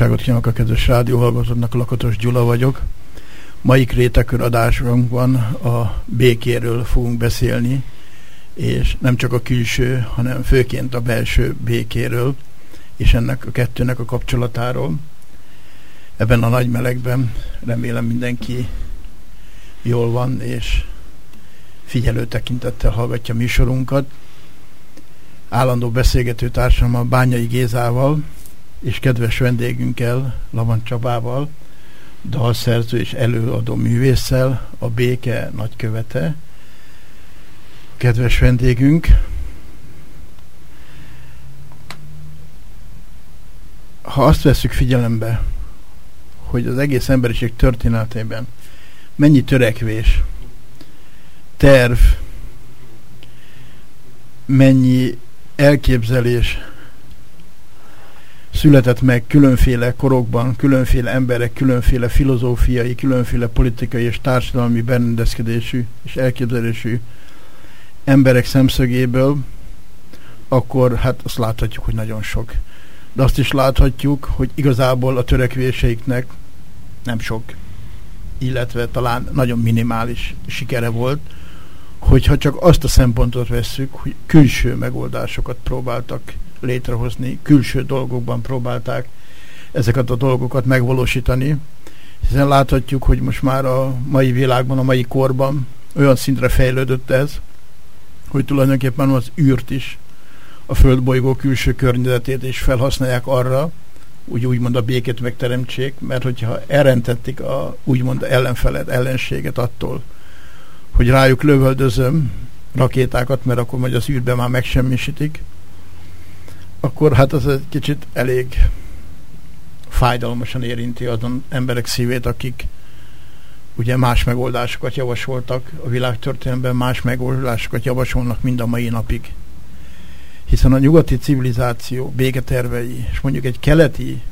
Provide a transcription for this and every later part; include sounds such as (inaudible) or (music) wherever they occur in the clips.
Boldogságot kívánok a kedves rádióhallgatóknak, Lakatos Gyula vagyok. Mai rétekör adásunkban a békéről fogunk beszélni, és nem csak a külső, hanem főként a belső békéről, és ennek a kettőnek a kapcsolatáról. Ebben a nagy melegben remélem mindenki jól van, és figyelő tekintettel hallgatja műsorunkat. Állandó beszélgető társam a Bányai Gézával, és kedves vendégünkkel, Lavan Csabával, dalszerző és előadó művésszel, a béke nagykövete. Kedves vendégünk, ha azt veszük figyelembe, hogy az egész emberiség történetében mennyi törekvés, terv, mennyi elképzelés, született meg különféle korokban, különféle emberek, különféle filozófiai, különféle politikai és társadalmi berendezkedésű és elképzelésű emberek szemszögéből, akkor hát azt láthatjuk, hogy nagyon sok. De azt is láthatjuk, hogy igazából a törekvéseiknek nem sok, illetve talán nagyon minimális sikere volt, hogyha csak azt a szempontot vesszük, hogy külső megoldásokat próbáltak létrehozni, külső dolgokban próbálták ezeket a dolgokat megvalósítani, hiszen láthatjuk, hogy most már a mai világban, a mai korban olyan szintre fejlődött ez, hogy tulajdonképpen az űrt is, a földbolygó külső környezetét is felhasználják arra, úgy úgymond a békét megteremtsék, mert hogyha elrentették a úgymond ellenfelet, ellenséget attól, hogy rájuk lövöldözöm rakétákat, mert akkor majd az űrben már megsemmisítik, akkor hát az egy kicsit elég fájdalmasan érinti azon emberek szívét, akik ugye más megoldásokat javasoltak a világtörténelemben, más megoldásokat javasolnak mind a mai napig. Hiszen a nyugati civilizáció béketervei, és mondjuk egy keleti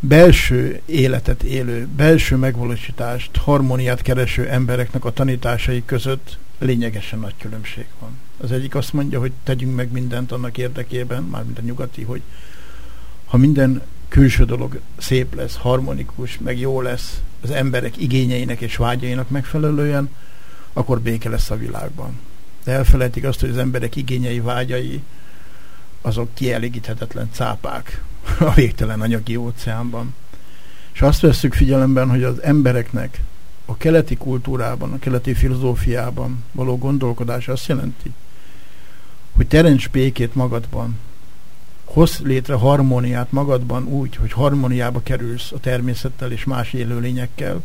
belső életet élő, belső megvalósítást, harmóniát kereső embereknek a tanításai között lényegesen nagy különbség van. Az egyik azt mondja, hogy tegyünk meg mindent annak érdekében, mármint a nyugati, hogy ha minden külső dolog szép lesz, harmonikus, meg jó lesz az emberek igényeinek és vágyainak megfelelően, akkor béke lesz a világban. De elfelejtik azt, hogy az emberek igényei, vágyai azok kielégíthetetlen cápák a végtelen anyagi óceánban. És azt veszük figyelemben, hogy az embereknek a keleti kultúrában, a keleti filozófiában való gondolkodás azt jelenti, hogy teremts békét magadban, hoz létre harmóniát magadban úgy, hogy harmóniába kerülsz a természettel és más élőlényekkel,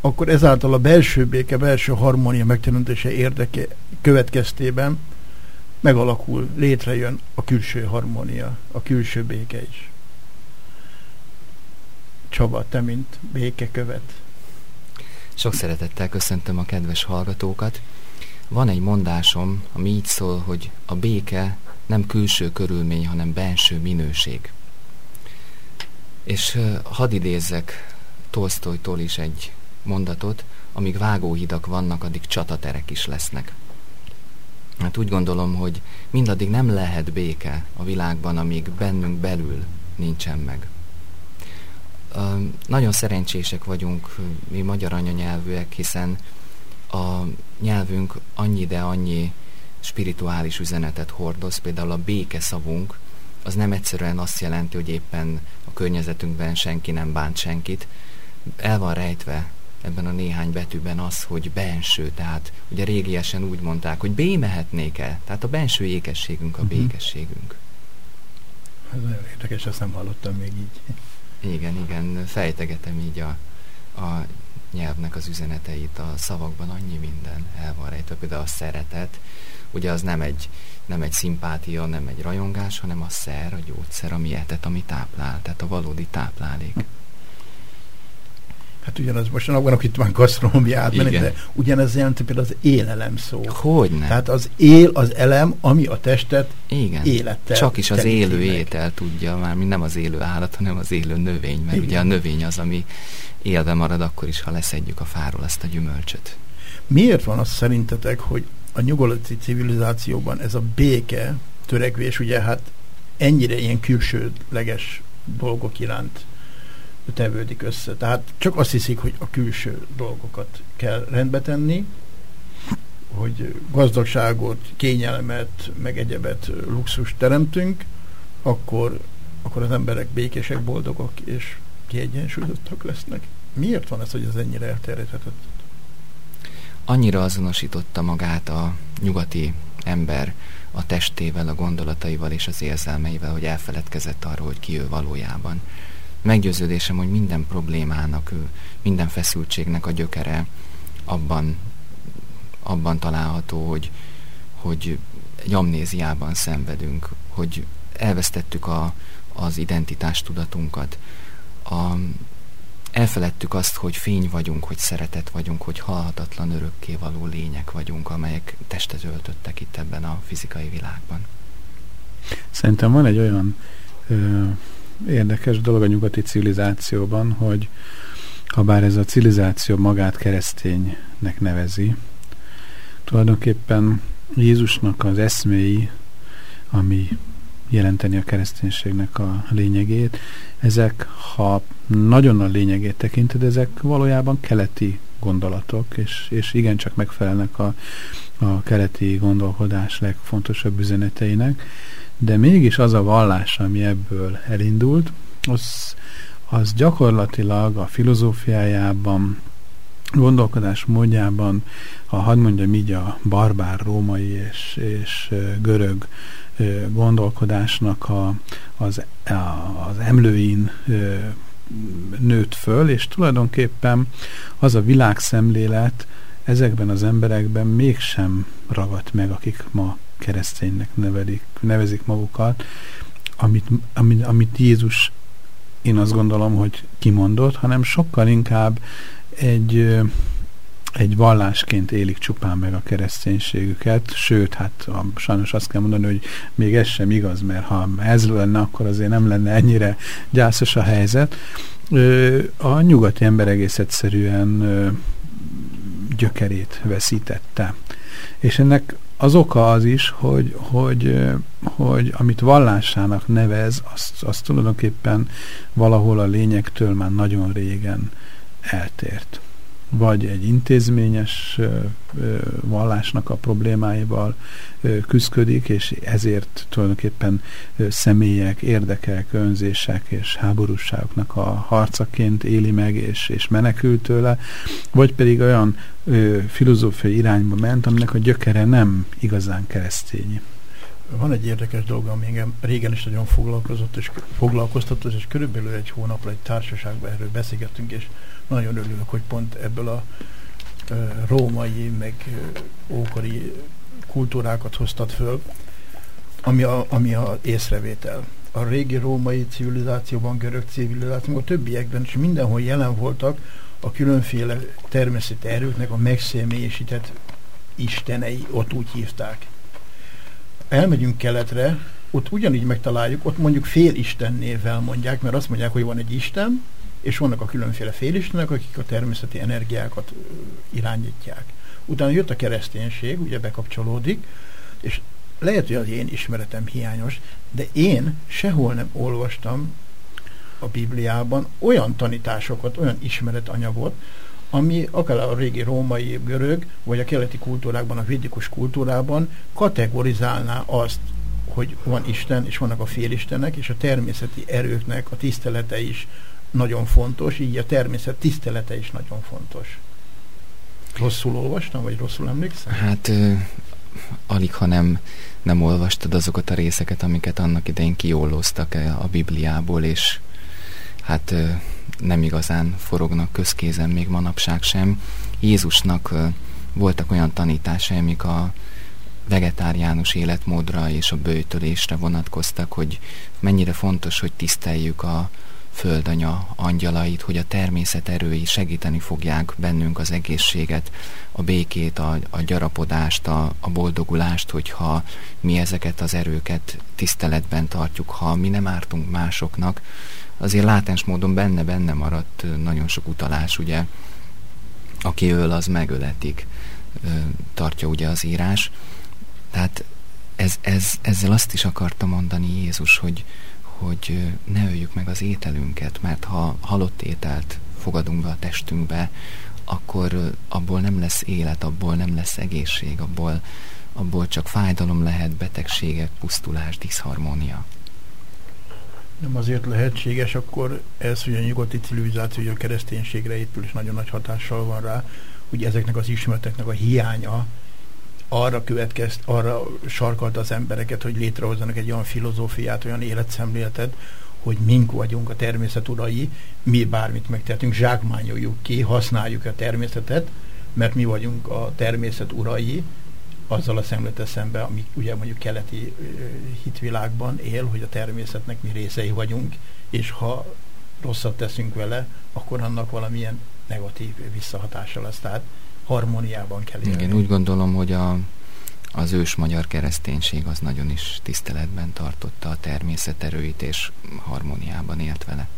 akkor ezáltal a belső béke, belső harmónia megteremtése érdeke következtében megalakul, létrejön a külső harmónia, a külső béke is. Csaba, te mint békekövet. Sok szeretettel köszöntöm a kedves hallgatókat. Van egy mondásom, ami így szól, hogy a béke nem külső körülmény, hanem benső minőség. És hadd idézzek Tolstoytól is egy mondatot, amíg vágóhidak vannak, addig csataterek is lesznek. Hát úgy gondolom, hogy mindaddig nem lehet béke a világban, amíg bennünk belül nincsen meg. Nagyon szerencsések vagyunk mi magyar anyanyelvűek, hiszen a nyelvünk annyi, de annyi spirituális üzenetet hordoz, például a béke szavunk, az nem egyszerűen azt jelenti, hogy éppen a környezetünkben senki nem bánt senkit. El van rejtve ebben a néhány betűben az, hogy benső, tehát ugye régiesen úgy mondták, hogy bémehetnék el, tehát a benső ékességünk a uh-huh. békességünk. Ez nagyon érdekes, ezt nem hallottam még így. Igen, igen, fejtegetem így a, a nyelvnek az üzeneteit, a szavakban annyi minden el van rejtve, például a szeretet, ugye az nem egy, nem egy szimpátia, nem egy rajongás, hanem a szer, a gyógyszer, ami etet, ami táplál, tehát a valódi táplálék. Hát ugyanaz, most annak itt van gasztronómia átmenni, de ugyanez jelenti például az élelem szó. Hogyne. Tehát az él, az elem, ami a testet Igen. élettel Csak is az élő meg. étel tudja, már mi nem az élő állat, hanem az élő növény, mert Igen. ugye a növény az, ami élve marad akkor is, ha leszedjük a fáról ezt a gyümölcsöt. Miért van az szerintetek, hogy a nyugati civilizációban ez a béke törekvés, ugye hát ennyire ilyen külsőleges dolgok iránt tevődik össze. Tehát csak azt hiszik, hogy a külső dolgokat kell rendbe tenni, hogy gazdagságot, kényelmet, meg egyebet, luxus teremtünk, akkor, akkor az emberek békések, boldogok és kiegyensúlyozottak lesznek. Miért van ez, hogy ez ennyire elterjedhetett? Annyira azonosította magát a nyugati ember a testével, a gondolataival és az érzelmeivel, hogy elfeledkezett arról, hogy ki ő valójában meggyőződésem, hogy minden problémának, minden feszültségnek a gyökere abban, abban található, hogy, hogy egy amnéziában szenvedünk, hogy elvesztettük a, az identitás tudatunkat. A, elfeledtük azt, hogy fény vagyunk, hogy szeretet vagyunk, hogy halhatatlan örökké való lények vagyunk, amelyek testet öltöttek itt ebben a fizikai világban. Szerintem van egy olyan ö, érdekes dolog a nyugati civilizációban, hogy ha bár ez a civilizáció magát kereszténynek nevezi, tulajdonképpen Jézusnak az eszméi, ami jelenteni a kereszténységnek a lényegét, ezek, ha nagyon a lényegét tekinted, ezek valójában keleti gondolatok, és, és igencsak megfelelnek a, a keleti gondolkodás legfontosabb üzeneteinek, de mégis az a vallás, ami ebből elindult, az, az gyakorlatilag a filozófiájában, gondolkodás módjában, ha hadd mondjam így a barbár római és, és görög gondolkodásnak a, az, a, az emlőin nőtt föl, és tulajdonképpen az a világszemlélet ezekben az emberekben mégsem ragadt meg, akik ma kereszténynek nevelik, nevezik magukat, amit, amit, amit Jézus én azt gondolom, hogy kimondott, hanem sokkal inkább egy, egy vallásként élik csupán meg a kereszténységüket, sőt, hát sajnos azt kell mondani, hogy még ez sem igaz, mert ha ez lenne, akkor azért nem lenne ennyire gyászos a helyzet. A nyugati ember egész egyszerűen gyökerét veszítette. És ennek az oka az is, hogy, hogy, hogy amit vallásának nevez, azt, azt tulajdonképpen valahol a lényektől már nagyon régen eltért vagy egy intézményes vallásnak a problémáival küzdik, és ezért tulajdonképpen személyek, érdekek, önzések és háborúságoknak a harcaként éli meg és, és menekül tőle, vagy pedig olyan filozófiai irányba ment, aminek a gyökere nem igazán keresztényi. Van egy érdekes dolog, ami engem régen is nagyon foglalkozott, és foglalkoztatott, és körülbelül egy hónapra egy társaságban erről beszélgettünk, és nagyon örülök, hogy pont ebből a római, meg ókori kultúrákat hoztad föl, ami a, ami a észrevétel. A régi római civilizációban, görög civilizációban, a többiekben is mindenhol jelen voltak a különféle természeti erőknek a megszemélyesített istenei, ott úgy hívták. Elmegyünk keletre, ott ugyanígy megtaláljuk, ott mondjuk fél Isten névvel mondják, mert azt mondják, hogy van egy Isten, és vannak a különféle félistenek, akik a természeti energiákat irányítják. Utána jött a kereszténység, ugye bekapcsolódik, és lehet, hogy az én ismeretem hiányos, de én sehol nem olvastam a Bibliában olyan tanításokat, olyan ismeretanyagot, ami akár a régi római görög, vagy a keleti kultúrákban, a védikus kultúrában kategorizálná azt, hogy van Isten, és vannak a félistenek, és a természeti erőknek a tisztelete is nagyon fontos, így a természet tisztelete is nagyon fontos. Rosszul olvastam, vagy rosszul emlékszem? Hát ö, alig, ha nem, nem olvastad azokat a részeket, amiket annak idején kiólóztak a Bibliából, és hát nem igazán forognak közkézen még manapság sem. Jézusnak voltak olyan tanításai, amik a vegetáriánus életmódra és a bőtölésre vonatkoztak, hogy mennyire fontos, hogy tiszteljük a földanya angyalait, hogy a természet erői segíteni fogják bennünk az egészséget, a békét, a, a gyarapodást, a, a boldogulást, hogyha mi ezeket az erőket tiszteletben tartjuk, ha mi nem ártunk másoknak, azért látens módon benne-benne maradt nagyon sok utalás, ugye, aki öl, az megöletik, tartja ugye az írás. Tehát ez, ez, ezzel azt is akarta mondani Jézus, hogy, hogy ne öljük meg az ételünket, mert ha halott ételt fogadunk be a testünkbe, akkor abból nem lesz élet, abból nem lesz egészség, abból, abból csak fájdalom lehet, betegségek, pusztulás, diszharmónia. Nem azért lehetséges akkor ez, hogy a nyugati civilizáció a kereszténységre épül, és nagyon nagy hatással van rá, hogy ezeknek az ismereteknek a hiánya arra következt, arra sarkalta az embereket, hogy létrehozzanak egy olyan filozófiát, olyan életszemléletet, hogy mink vagyunk a természet urai, mi bármit megtehetünk, zsákmányoljuk ki, használjuk a természetet, mert mi vagyunk a természet urai, azzal a szemlete szembe, ami ugye mondjuk keleti hitvilágban él, hogy a természetnek mi részei vagyunk, és ha rosszat teszünk vele, akkor annak valamilyen negatív visszahatása lesz. Tehát harmóniában kell élni. Igen, úgy gondolom, hogy a, az ős magyar kereszténység az nagyon is tiszteletben tartotta a természet erőit, és harmóniában élt vele.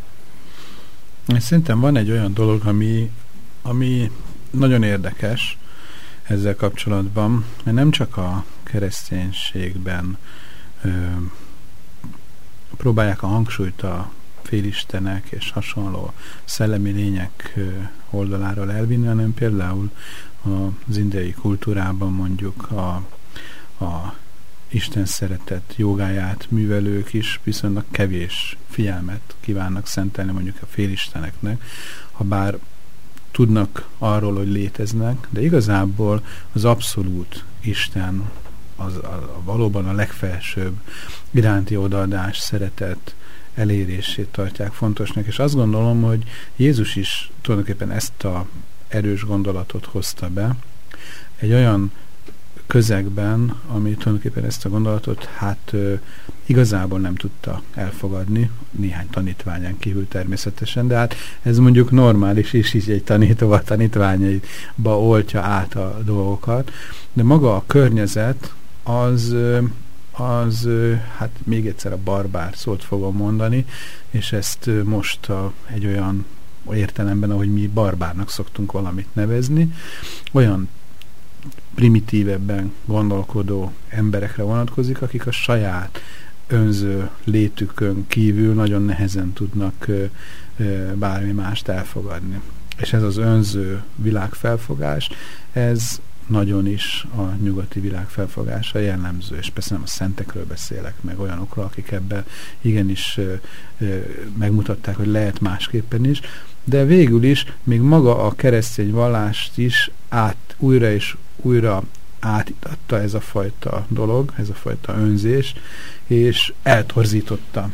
Szerintem van egy olyan dolog, ami, ami nagyon érdekes ezzel kapcsolatban, mert nem csak a kereszténységben ö, próbálják a hangsúlyt a félistenek és hasonló szellemi lények oldaláról elvinni, hanem például az indiai kultúrában mondjuk a, a Isten szeretett jogáját művelők is viszonylag kevés figyelmet kívánnak szentelni mondjuk a félisteneknek, ha bár tudnak arról, hogy léteznek, de igazából az abszolút Isten az a, a valóban a legfelsőbb iránti odaadás, szeretet, elérését tartják fontosnak, és azt gondolom, hogy Jézus is tulajdonképpen ezt a erős gondolatot hozta be, egy olyan közegben, ami tulajdonképpen ezt a gondolatot hát igazából nem tudta elfogadni, néhány tanítványán kívül természetesen, de hát ez mondjuk normális, és így egy tanítóval tanítványaiba oltja át a dolgokat, de maga a környezet az az hát még egyszer a barbár szót fogom mondani, és ezt most a, egy olyan értelemben, ahogy mi barbárnak szoktunk valamit nevezni, olyan primitívebben gondolkodó emberekre vonatkozik, akik a saját önző létükön kívül nagyon nehezen tudnak bármi mást elfogadni. És ez az önző világfelfogás, ez nagyon is a nyugati világ felfogása jellemző, és persze nem a szentekről beszélek, meg olyanokról, akik ebben igenis ö, ö, megmutatták, hogy lehet másképpen is, de végül is még maga a keresztény vallást is át, újra és újra átitatta ez a fajta dolog, ez a fajta önzés, és eltorzította.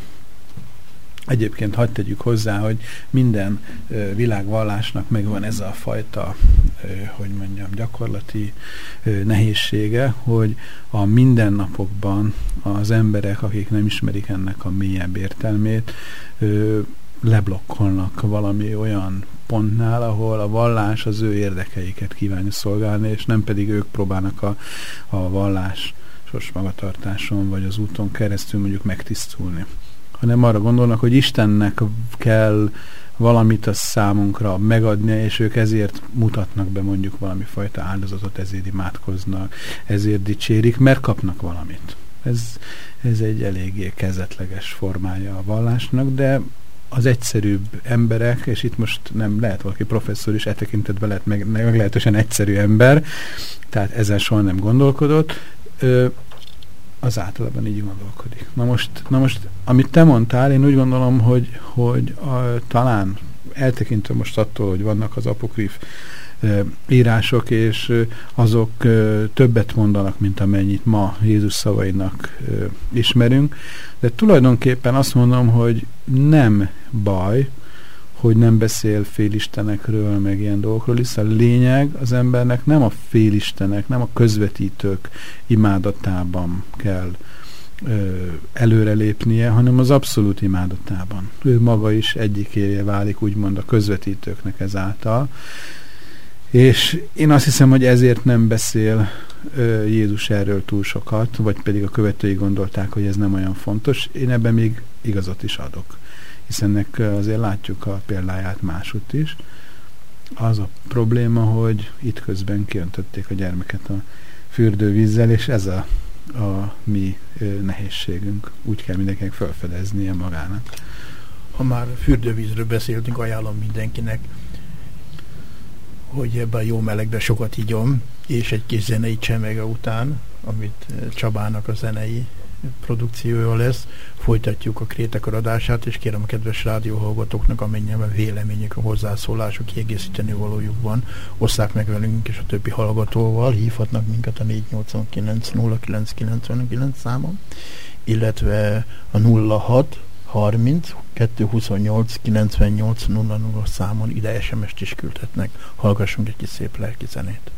Egyébként hagyd tegyük hozzá, hogy minden ö, világvallásnak megvan ez a fajta, hogy mondjam, gyakorlati nehézsége, hogy a mindennapokban az emberek, akik nem ismerik ennek a mélyebb értelmét, leblokkolnak valami olyan pontnál, ahol a vallás az ő érdekeiket kívánja szolgálni, és nem pedig ők próbálnak a, a vallás sos magatartáson vagy az úton keresztül mondjuk megtisztulni hanem arra gondolnak, hogy Istennek kell valamit a számunkra megadnia, és ők ezért mutatnak be mondjuk valami fajta áldozatot, ezért imádkoznak, ezért dicsérik, mert kapnak valamit. Ez, ez egy eléggé kezetleges formája a vallásnak, de az egyszerűbb emberek, és itt most nem lehet valaki professzor is, e tekintetben lehet meg, meglehetősen egyszerű ember, tehát ezen soha nem gondolkodott, az általában így gondolkodik. Na most, na most, amit te mondtál, én úgy gondolom, hogy, hogy a, talán eltekintve most attól, hogy vannak az apokrif írások, és azok többet mondanak, mint amennyit ma Jézus szavainak ismerünk, de tulajdonképpen azt mondom, hogy nem baj, hogy nem beszél félistenekről, meg ilyen dolgokról, hiszen a lényeg az embernek nem a félistenek, nem a közvetítők imádatában kell ö, előrelépnie, hanem az abszolút imádatában. Ő maga is egyikéje válik, úgymond a közvetítőknek ezáltal. És én azt hiszem, hogy ezért nem beszél ö, Jézus erről túl sokat, vagy pedig a követői gondolták, hogy ez nem olyan fontos. Én ebben még igazat is adok hiszen ennek azért látjuk a példáját másút is. Az a probléma, hogy itt közben kiöntötték a gyermeket a fürdővízzel, és ez a, a mi nehézségünk. Úgy kell mindenkinek felfedeznie magának. Ha már fürdővízről beszéltünk, ajánlom mindenkinek, hogy ebben a jó melegben sokat igyom, és egy kis zenei csemege után, amit Csabának a zenei produkciója lesz. Folytatjuk a adását, és kérem a kedves rádióhallgatóknak, amennyiben véleményük, a hozzászólások, kiegészíteni valójuk van, osszák meg velünk és a többi hallgatóval, hívhatnak minket a 489 0999 számon, illetve a 06 30 228 98 00 számon ide SMS-t is küldhetnek. Hallgassunk egy kis szép lelki zenét.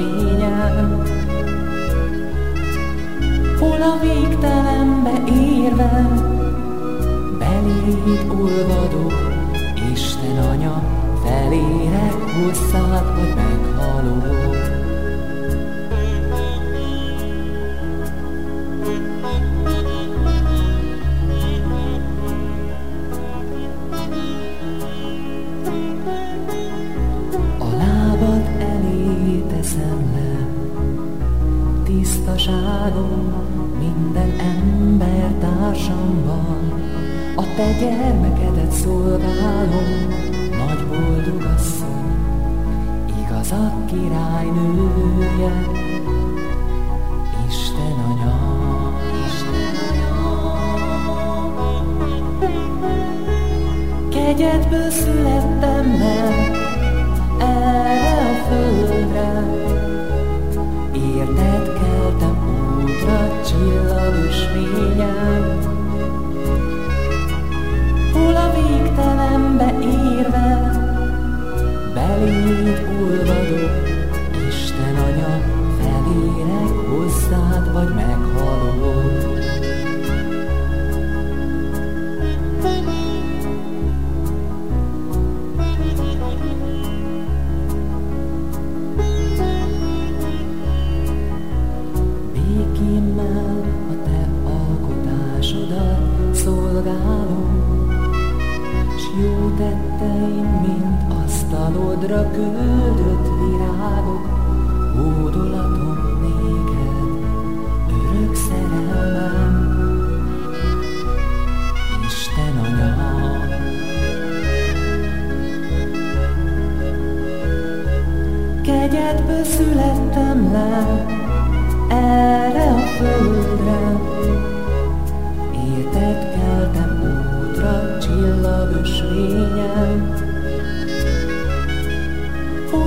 Fényen, hol a végtelenbe érve, beléd olvadok, Isten anya, felérek hozzád, hogy meghalok. Te gyermekedet szolgálom, nagy boldog asszony, igazak királynője, küldött virágok, Hódolatom néked, örök szerelmem, Isten anya. Kegyedből születtem le erre a földre, Érted keltem útra csillagos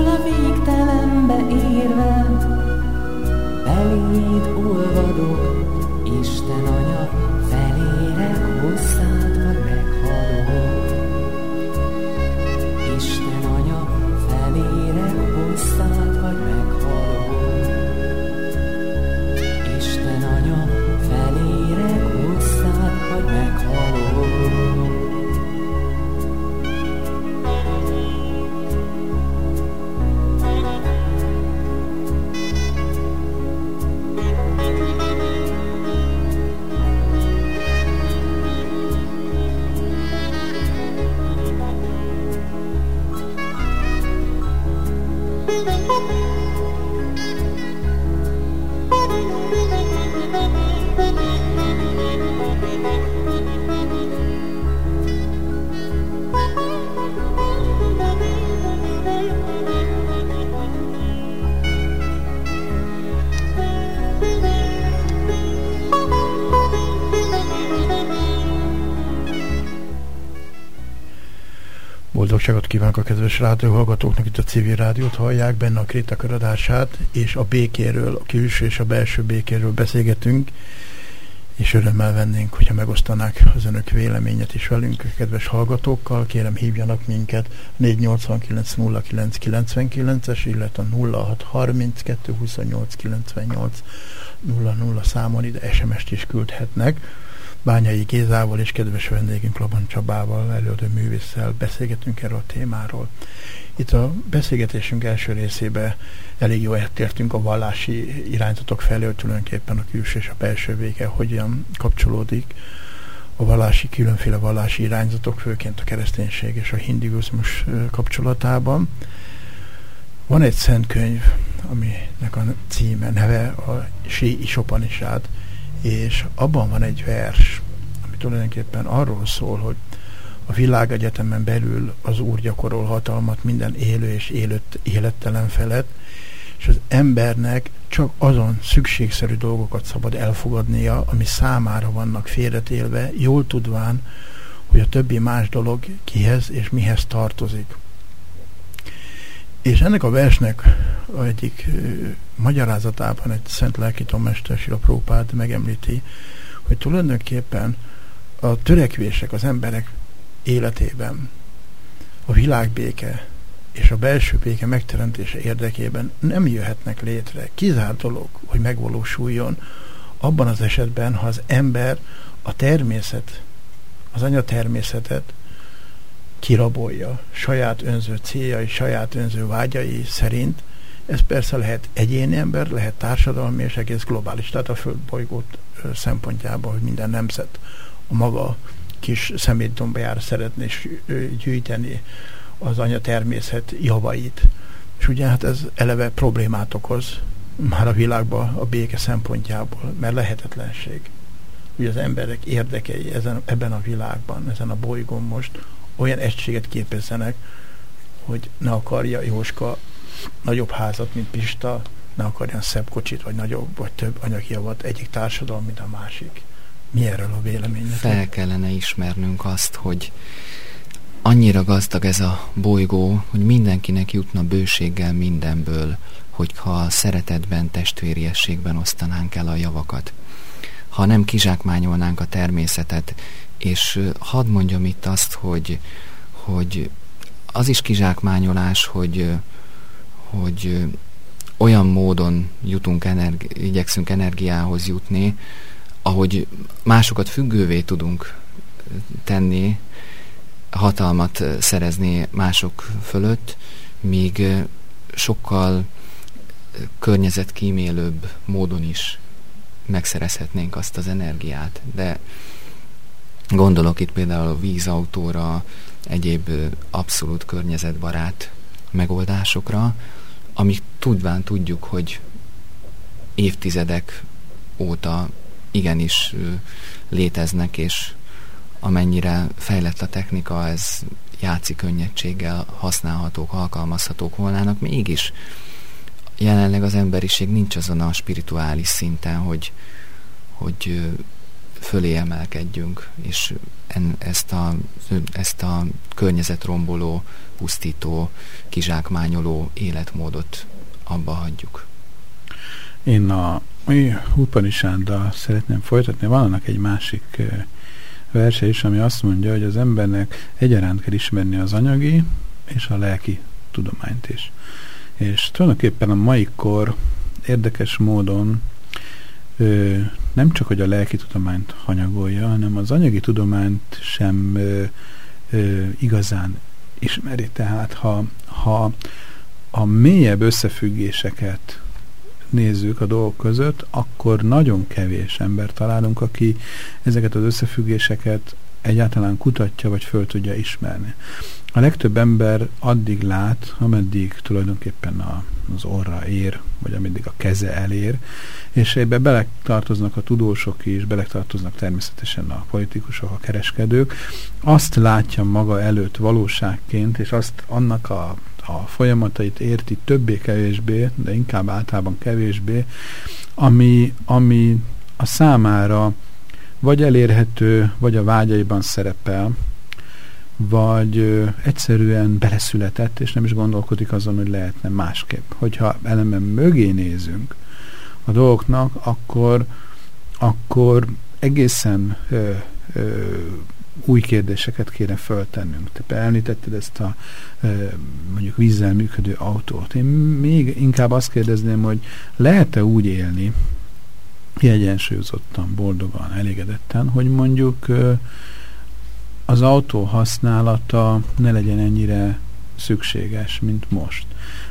ahol a végtelenbe érve Beléd olvadok, Isten anya. Kedves rádióhallgatóknak, itt a civil rádiót hallják, benne a Kréta köradását, és a békéről, a külső és a belső békéről beszélgetünk, és örömmel vennénk, hogyha megosztanák az önök véleményet is velünk, kedves hallgatókkal. Kérem hívjanak minket 489 09 99-es, illetve 0632 28 98 00 számon ide SMS-t is küldhetnek Bányai Gézával és kedves vendégünk Laban Csabával, előadó művésszel beszélgetünk erről a témáról. Itt a beszélgetésünk első részébe elég jó eltértünk a vallási irányzatok felől, tulajdonképpen a külső és a belső vége hogyan kapcsolódik a vallási, különféle vallási irányzatok, főként a kereszténység és a hinduizmus kapcsolatában. Van egy szent könyv, aminek a címe, neve a Sí Isopanisát, és abban van egy vers, ami tulajdonképpen arról szól, hogy a világegyetemen belül az Úr gyakorol hatalmat minden élő és élőt, élettelen felett, és az embernek csak azon szükségszerű dolgokat szabad elfogadnia, ami számára vannak félretélve, jól tudván, hogy a többi más dolog kihez és mihez tartozik. És ennek a versnek egyik magyarázatában egy szent lelkitomester a Própád megemlíti, hogy tulajdonképpen a törekvések az emberek életében, a világbéke és a belső béke megteremtése érdekében nem jöhetnek létre. Kizárt dolog, hogy megvalósuljon abban az esetben, ha az ember a természet, az anya természetet kirabolja saját önző céljai, saját önző vágyai szerint. Ez persze lehet egyéni ember, lehet társadalmi és egész globális, tehát a földbolygót szempontjából, hogy minden nemzet a maga kis szemétdombjára szeretné gyűjteni az anya természet javait. És ugye hát ez eleve problémát okoz már a világban a béke szempontjából, mert lehetetlenség. Ugye az emberek érdekei ezen, ebben a világban, ezen a bolygón most olyan egységet képezzenek, hogy ne akarja Jóska nagyobb házat, mint Pista, ne akarjan szebb kocsit, vagy nagyobb, vagy több anyagjavat egyik társadalom, mint a másik. Mi erről a véleményed? Fel kellene ismernünk azt, hogy annyira gazdag ez a bolygó, hogy mindenkinek jutna bőséggel mindenből, hogyha szeretetben, testvériességben osztanánk el a javakat. Ha nem kizsákmányolnánk a természetet, és hadd mondjam itt azt, hogy, hogy az is kizsákmányolás, hogy, hogy olyan módon jutunk, energi- igyekszünk energiához jutni, ahogy másokat függővé tudunk tenni, hatalmat szerezni mások fölött, míg sokkal környezetkímélőbb módon is megszerezhetnénk azt az energiát. De Gondolok itt például a vízautóra, egyéb abszolút környezetbarát megoldásokra, amik tudván tudjuk, hogy évtizedek óta igenis léteznek, és amennyire fejlett a technika, ez játszik könnyedséggel használhatók, alkalmazhatók volnának, mégis jelenleg az emberiség nincs azon a spirituális szinten, hogy, hogy fölé emelkedjünk, és en, ezt, a, ezt a környezetromboló, pusztító, kizsákmányoló életmódot abba hagyjuk. Én a Upanisáddal szeretném folytatni. Van annak egy másik verse is, ami azt mondja, hogy az embernek egyaránt kell ismerni az anyagi és a lelki tudományt is. És tulajdonképpen a mai kor érdekes módon nem csak, hogy a lelki tudományt hanyagolja, hanem az anyagi tudományt sem ö, ö, igazán ismeri. Tehát ha, ha a mélyebb összefüggéseket nézzük a dolgok között, akkor nagyon kevés ember találunk, aki ezeket az összefüggéseket egyáltalán kutatja, vagy föl tudja ismerni. A legtöbb ember addig lát, ameddig tulajdonképpen a az orra ér, vagy ameddig a keze elér, és ebbe beletartoznak a tudósok is, beletartoznak természetesen a politikusok, a kereskedők, azt látja maga előtt valóságként, és azt annak a, a folyamatait érti többé-kevésbé, de inkább általában kevésbé, ami, ami a számára vagy elérhető, vagy a vágyaiban szerepel, vagy egyszerűen beleszületett, és nem is gondolkodik azon, hogy lehetne másképp. Hogyha ellenben mögé nézünk a dolgoknak, akkor, akkor egészen ö, ö, új kérdéseket kéne föltennünk. Te említetted ezt a mondjuk vízzel működő autót. Én még inkább azt kérdezném, hogy lehet-e úgy élni, kiegyensúlyozottan, boldogan, elégedetten, hogy mondjuk az autó használata ne legyen ennyire szükséges, mint most.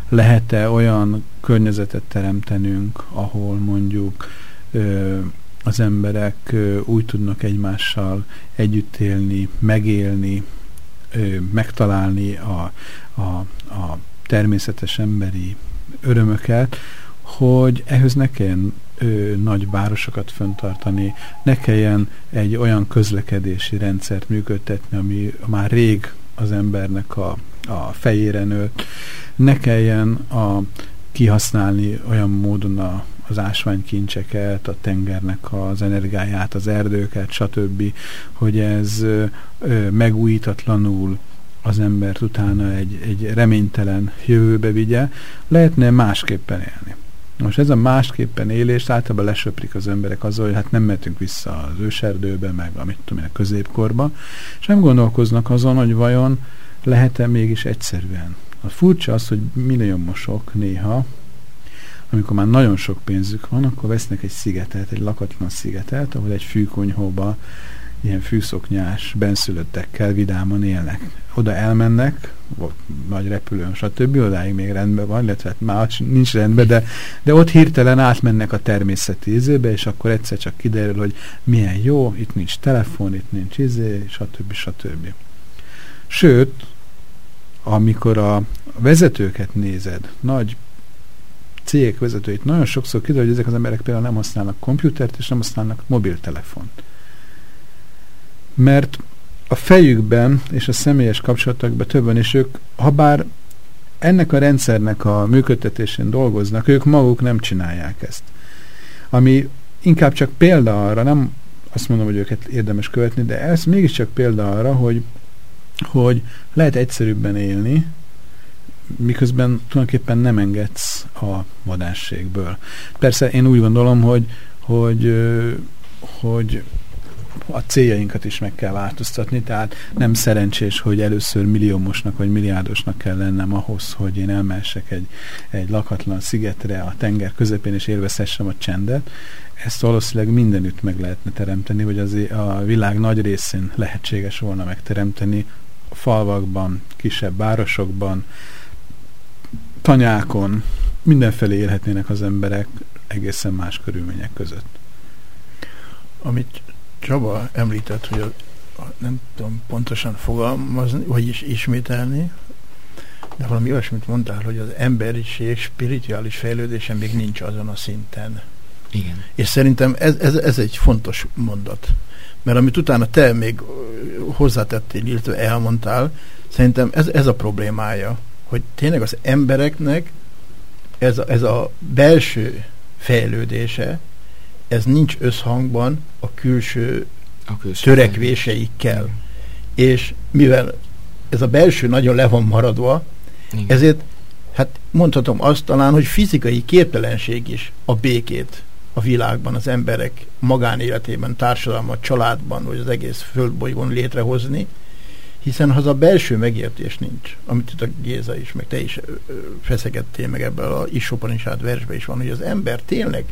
Lehet-e olyan környezetet teremtenünk, ahol mondjuk ö, az emberek ö, úgy tudnak egymással együtt élni, megélni, ö, megtalálni a, a, a természetes emberi örömöket, hogy ehhez ne kelljen ö, nagy városokat föntartani, ne kelljen egy olyan közlekedési rendszert működtetni, ami már rég az embernek a, a fejére nőtt, ne kelljen a, kihasználni olyan módon a, az ásványkincseket, a tengernek az energiáját, az erdőket, stb., hogy ez ö, megújítatlanul az embert utána egy, egy reménytelen jövőbe vigye, lehetne másképpen élni. Most ez a másképpen élés általában lesöprik az emberek azzal, hogy hát nem mehetünk vissza az őserdőbe, meg amit tudom én, a középkorba, és nem gondolkoznak azon, hogy vajon lehet-e mégis egyszerűen. A furcsa az, hogy milliómosok néha, amikor már nagyon sok pénzük van, akkor vesznek egy szigetet, egy lakatlan szigetet, ahol egy fűkonyhóba ilyen fűszoknyás, benszülöttekkel vidáman élnek. Oda elmennek, nagy repülőn, stb. Odáig még rendben van, illetve hát már nincs rendben, de, de ott hirtelen átmennek a természeti izébe, és akkor egyszer csak kiderül, hogy milyen jó, itt nincs telefon, itt nincs izé, stb. stb. Sőt, amikor a vezetőket nézed, nagy cégek vezetőit, nagyon sokszor kiderül, hogy ezek az emberek például nem használnak komputert, és nem használnak mobiltelefont mert a fejükben és a személyes kapcsolatokban többen is ők, ha bár ennek a rendszernek a működtetésén dolgoznak, ők maguk nem csinálják ezt. Ami inkább csak példa arra, nem azt mondom, hogy őket érdemes követni, de ez mégiscsak példa arra, hogy, hogy lehet egyszerűbben élni, miközben tulajdonképpen nem engedsz a vadásségből. Persze én úgy gondolom, hogy, hogy, hogy a céljainkat is meg kell változtatni, tehát nem szerencsés, hogy először milliómosnak vagy milliárdosnak kell lennem ahhoz, hogy én elmehessek egy, egy lakatlan szigetre a tenger közepén és élvezhessem a csendet. Ezt valószínűleg mindenütt meg lehetne teremteni, vagy az a világ nagy részén lehetséges volna megteremteni, a falvakban, kisebb városokban, tanyákon, mindenfelé élhetnének az emberek egészen más körülmények között. Amit Csaba említett, hogy a, a, nem tudom pontosan fogalmazni, vagy is ismételni, de valami olyasmit mondtál, hogy az emberiség spirituális fejlődése még nincs azon a szinten. Igen. És szerintem ez, ez, ez egy fontos mondat. Mert amit utána te még hozzátettél, illetve elmondtál, szerintem ez, ez a problémája, hogy tényleg az embereknek ez a, ez a belső fejlődése, ez nincs összhangban a külső, a külső törekvéseikkel. És mivel ez a belső nagyon le van maradva, Igen. ezért hát mondhatom azt talán, hogy fizikai képtelenség is a békét a világban, az emberek magánéletében, társadalmat, családban, vagy az egész földbolygón létrehozni, hiszen ha az a belső megértés nincs, amit itt a Géza is, meg te is feszegettél, meg ebből a Isopanisát versben is van, hogy az ember tényleg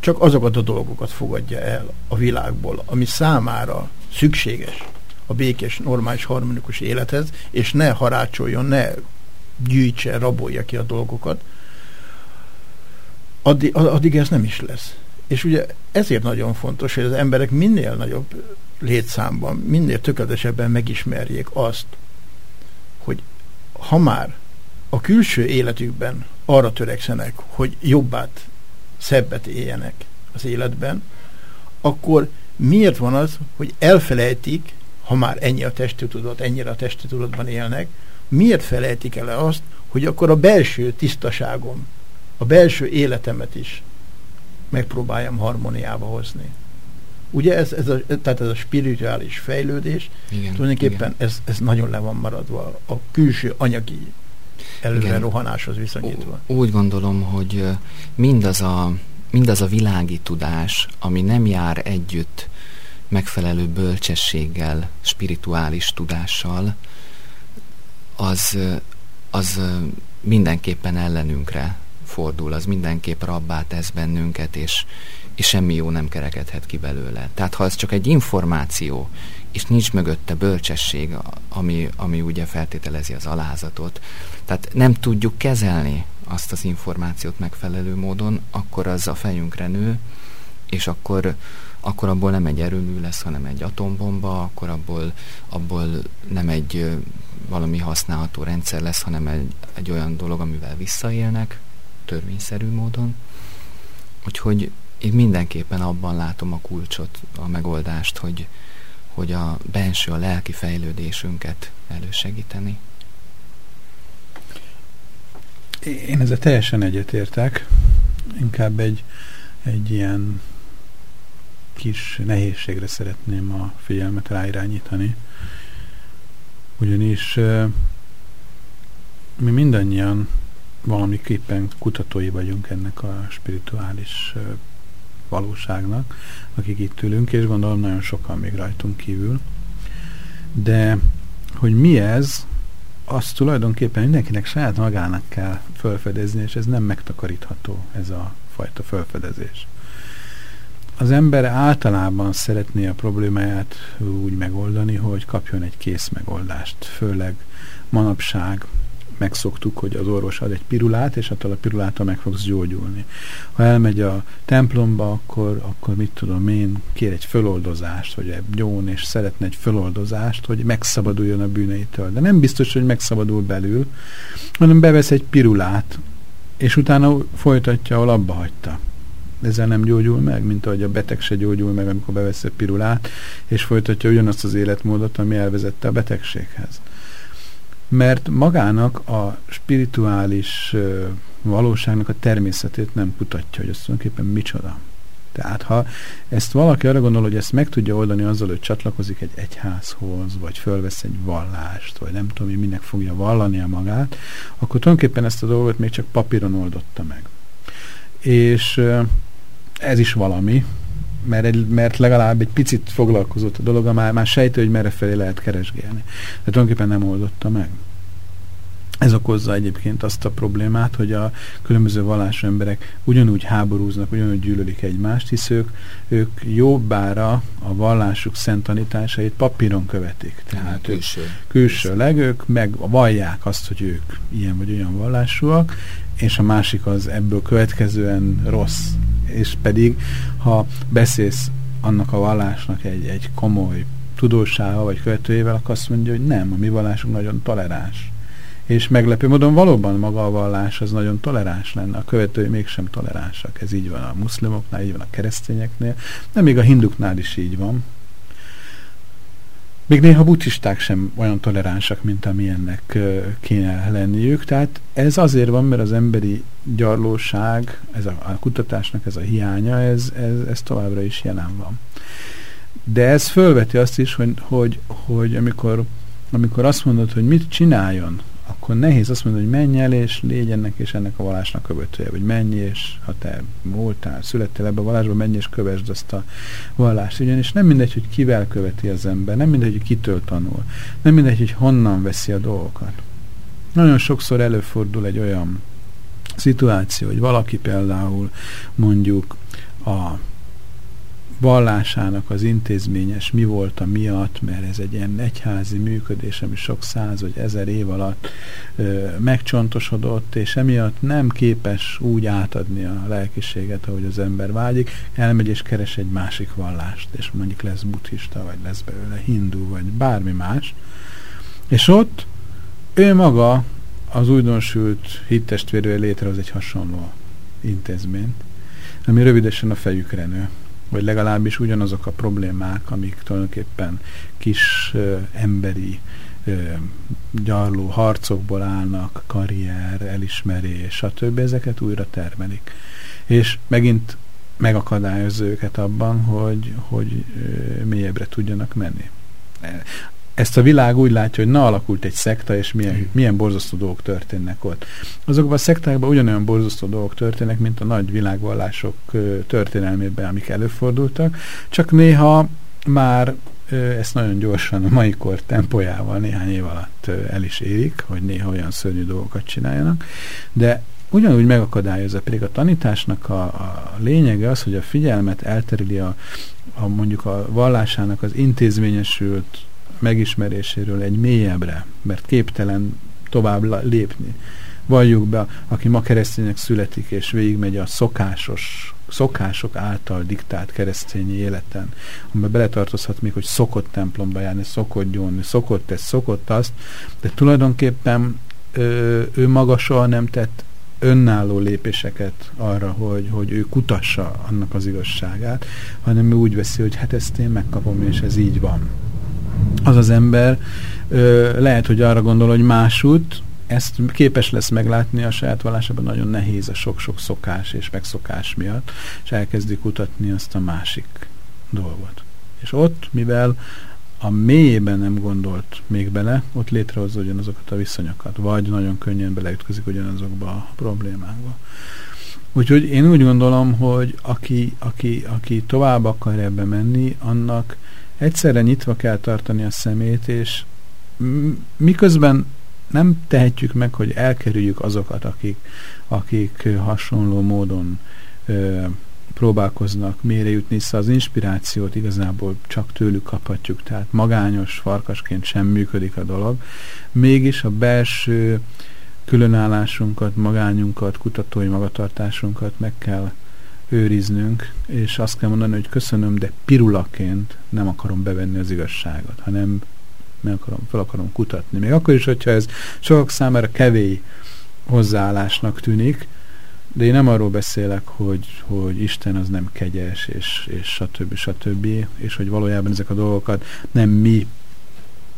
csak azokat a dolgokat fogadja el a világból, ami számára szükséges a békés, normális, harmonikus élethez, és ne harácsoljon, ne gyűjtse, rabolja ki a dolgokat, addig, addig ez nem is lesz. És ugye ezért nagyon fontos, hogy az emberek minél nagyobb létszámban, minél tökéletesebben megismerjék azt, hogy ha már a külső életükben arra törekszenek, hogy jobbát, szebbet éljenek az életben, akkor miért van az, hogy elfelejtik, ha már ennyi a testi tudat, ennyire a testi tudatban élnek, miért felejtik el azt, hogy akkor a belső tisztaságom, a belső életemet is megpróbáljam harmóniába hozni. Ugye ez, ez, a, tehát ez a spirituális fejlődés, igen, tulajdonképpen igen. Ez, ez nagyon le van maradva a külső anyagi előre rohanáshoz viszonyítva. Úgy gondolom, hogy mindaz a, mindaz a világi tudás, ami nem jár együtt megfelelő bölcsességgel, spirituális tudással, az, az mindenképpen ellenünkre fordul, az mindenképp rabbá tesz bennünket, és, és semmi jó nem kerekedhet ki belőle. Tehát ha ez csak egy információ, és nincs mögötte bölcsesség, ami, ami ugye feltételezi az alázatot, tehát nem tudjuk kezelni azt az információt megfelelő módon, akkor az a fejünkre nő, és akkor, akkor abból nem egy erőmű lesz, hanem egy atombomba, akkor abból, abból nem egy valami használható rendszer lesz, hanem egy, egy olyan dolog, amivel visszaélnek, törvényszerű módon. Úgyhogy én mindenképpen abban látom a kulcsot, a megoldást, hogy, hogy a benső, a lelki fejlődésünket elősegíteni. Én ezzel teljesen egyetértek. Inkább egy, egy ilyen kis nehézségre szeretném a figyelmet ráirányítani. Ugyanis mi mindannyian valamiképpen kutatói vagyunk ennek a spirituális valóságnak, akik itt ülünk, és gondolom nagyon sokan még rajtunk kívül. De hogy mi ez, azt tulajdonképpen mindenkinek saját magának kell felfedezni, és ez nem megtakarítható, ez a fajta felfedezés. Az ember általában szeretné a problémáját úgy megoldani, hogy kapjon egy kész megoldást, főleg manapság megszoktuk, hogy az orvos ad egy pirulát, és attól a pirulától meg fogsz gyógyulni. Ha elmegy a templomba, akkor, akkor mit tudom én, kér egy föloldozást, vagy egy gyón, és szeretne egy föloldozást, hogy megszabaduljon a bűneitől. De nem biztos, hogy megszabadul belül, hanem bevesz egy pirulát, és utána folytatja, ahol abba hagyta ezzel nem gyógyul meg, mint ahogy a beteg se gyógyul meg, amikor bevesz egy pirulát, és folytatja ugyanazt az életmódot, ami elvezette a betegséghez mert magának a spirituális valóságnak a természetét nem kutatja, hogy azt tulajdonképpen micsoda. Tehát ha ezt valaki arra gondol, hogy ezt meg tudja oldani azzal, hogy csatlakozik egy egyházhoz, vagy fölvesz egy vallást, vagy nem tudom, hogy minek fogja vallani a magát, akkor tulajdonképpen ezt a dolgot még csak papíron oldotta meg. És ez is valami, mert, egy, mert legalább egy picit foglalkozott a dolog, már, már sejtő, hogy merre felé lehet keresgélni. De tulajdonképpen nem oldotta meg. Ez okozza egyébként azt a problémát, hogy a különböző vallású emberek ugyanúgy háborúznak, ugyanúgy gyűlölik egymást, hisz ők, ők jobbára a vallásuk szent tanításait papíron követik. Tehát külső. ők külsőleg ők meg vallják azt, hogy ők ilyen vagy olyan vallásúak, és a másik az ebből következően rossz. És pedig, ha beszélsz annak a vallásnak egy, egy komoly tudósával vagy követőjével, akkor azt mondja, hogy nem, a mi vallásunk nagyon toleráns. És meglepő módon valóban maga a vallás az nagyon toleráns lenne, a követői mégsem toleránsak. Ez így van a muszlimoknál, így van a keresztényeknél, de még a hinduknál is így van. Még néha buddhisták sem olyan toleránsak, mint amilyennek kéne lenniük. Tehát ez azért van, mert az emberi gyarlóság, ez a, a kutatásnak ez a hiánya, ez, ez, ez továbbra is jelen van. De ez fölveti azt is, hogy, hogy, hogy amikor, amikor azt mondod, hogy mit csináljon akkor nehéz azt mondani, hogy menj el, és légy ennek és ennek a vallásnak követője, vagy menj, és ha te voltál, születtél ebbe a vallásba, menj és kövesd azt a vallást. Ugyanis nem mindegy, hogy kivel követi az ember, nem mindegy, hogy kitől tanul, nem mindegy, hogy honnan veszi a dolgokat. Nagyon sokszor előfordul egy olyan szituáció, hogy valaki például mondjuk a vallásának az intézményes mi volt a miatt, mert ez egy ilyen egyházi működés, ami sok száz vagy ezer év alatt ö, megcsontosodott, és emiatt nem képes úgy átadni a lelkiséget, ahogy az ember vágyik, elmegy és keres egy másik vallást, és mondjuk lesz buddhista, vagy lesz belőle hindu, vagy bármi más, és ott ő maga az újdonsült hittestvérője létrehoz egy hasonló intézményt, ami rövidesen a fejükre nő vagy legalábbis ugyanazok a problémák, amik tulajdonképpen kis ö, emberi ö, gyarló harcokból állnak, karrier, elismerés, stb. ezeket újra termelik. És megint megakadályozza őket abban, hogy, hogy mélyebbre tudjanak menni ezt a világ úgy látja, hogy na alakult egy szekta, és milyen, milyen borzasztó dolgok történnek ott. Azokban a szektákban ugyanolyan borzasztó dolgok történnek, mint a nagy világvallások történelmében, amik előfordultak, csak néha már ezt nagyon gyorsan a mai kor tempójával néhány év alatt el is érik, hogy néha olyan szörnyű dolgokat csináljanak, de ugyanúgy megakadályozza, pedig a tanításnak a, a lényege az, hogy a figyelmet eltereli a, a mondjuk a vallásának az intézményesült megismeréséről egy mélyebbre, mert képtelen tovább lépni. Valljuk be, aki ma keresztények születik, és végigmegy a szokásos, szokások által diktált keresztényi életen, amiben beletartozhat még, hogy szokott templomba járni, szokott gyónni, szokott ezt, szokott azt, de tulajdonképpen ö, ő maga soha nem tett önálló lépéseket arra, hogy, hogy ő kutassa annak az igazságát, hanem ő úgy veszi, hogy hát ezt én megkapom, és ez így van az az ember ö, lehet, hogy arra gondol, hogy másút, ezt képes lesz meglátni a saját vallásában, nagyon nehéz a sok-sok szokás és megszokás miatt, és elkezdi kutatni azt a másik dolgot. És ott, mivel a mélyében nem gondolt még bele, ott létrehozza ugyanazokat a viszonyokat, vagy nagyon könnyen beleütközik ugyanazokba a problémákba. Úgyhogy én úgy gondolom, hogy aki, aki, aki tovább akar ebbe menni, annak egyszerre nyitva kell tartani a szemét, és miközben nem tehetjük meg, hogy elkerüljük azokat, akik, akik hasonló módon ö, próbálkoznak mélyre jutni, hiszen az inspirációt igazából csak tőlük kaphatjuk, tehát magányos farkasként sem működik a dolog. Mégis a belső különállásunkat, magányunkat, kutatói magatartásunkat meg kell őriznünk, és azt kell mondani, hogy köszönöm, de pirulaként nem akarom bevenni az igazságot, hanem meg akarom, fel akarom kutatni. Még akkor is, hogyha ez sokak számára kevély hozzáállásnak tűnik, de én nem arról beszélek, hogy, hogy Isten az nem kegyes, és, és stb. stb. És hogy valójában ezek a dolgokat nem mi